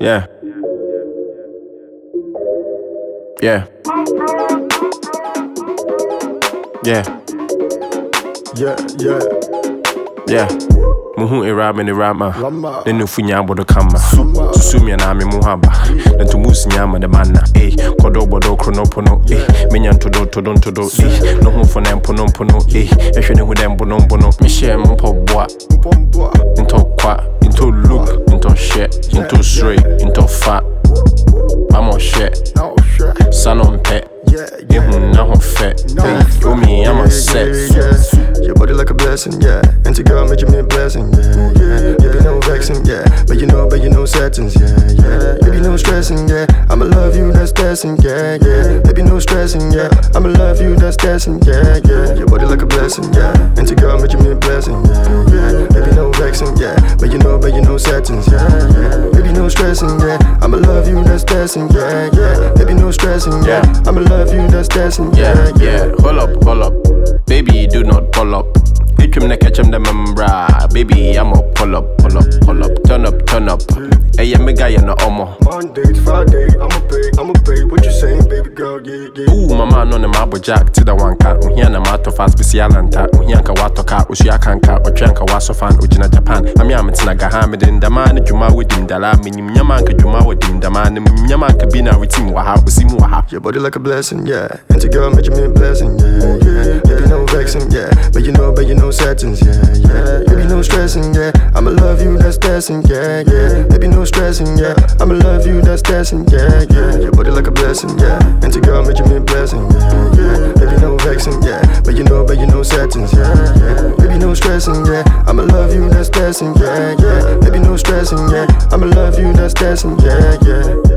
Yeah. Yeah. Yeah. Yeah, yeah. Yeah. Muhu era me ne rama. Ne nya bodo kama. Susumi na me mu haba. Na tumus nya ma de manna. Eh, kodo bodo krono pono. Eh, menya ntodo todo ntodo. Eh, no hu fo na mpono mpono. Eh, ehwe ne hu dem bono bono. Me share mpo boa. Bomba. Into kwa, into look, into shit, into straight, into fat. I'm on shit. Oh, shit. Son on pet. Yeah, yeah. Ihu na ho fet. Hey, for me, I'm a set. Yeah, yeah. Your body like a blessing, yeah. And Into girl, make you me a blessing, yeah, yeah. Baby, no vexing, yeah. But you know, but you know settings, yeah, yeah. Baby, no stressing, yeah. I'ma love you, that's testing, yeah, yeah. Baby, no stressing, yeah. I'ma love you, that's testing, yeah, yeah. Your body like a blessing, yeah. And Into girl, make you me a blessing, yeah. Stressing, yeah. I'ma love you, that's testing, yeah, yeah. Baby, no stressing, yeah. I'ma love you, that's testing, Yeah, yeah, hold up, hold up. Baby, do not pull up. Hitchum na catch him the membra. Baby, I'm a pull up, pull up, pull up, turn up, turn up. Hey, yeah, me guy, you know, omo. Monday to Friday, I'ma pay, I'ma pay. What you saying, baby girl? Yeah, yeah. Ooh, mama no ne mabo jack to the one cat. Uhia na mato fast bisialanta. Uhia nka wato ka, usua kanka, otwe nka waso fan ojina Japan. Ami ametina gaha me den dama ne dwuma wedim dala. Minim nyama nka dwuma wedim dama. Ne nyama nka bi na wetim wa ha, usim wa ha. Your body like a blessing, yeah. Into girl, make you mean blessing, yeah, yeah. Baby, no vexing, yeah. But you know, but you know settings, yeah, yeah. Baby, no stressing, yeah. I'ma love you, that's testing, yeah, yeah. Baby, no stressing, yeah. I'ma love you, that's testing, yeah, yeah. Your body like a blessing, yeah. Into girl, make you mean blessing, yeah, yeah. Baby, no vexing, yeah. But you know, but you know settings, yeah, yeah. Baby, no stressing, yeah. I'ma love you, that's testing, yeah, yeah. Baby, no stressing, yeah. I'ma love you, that's testing, yeah, yeah.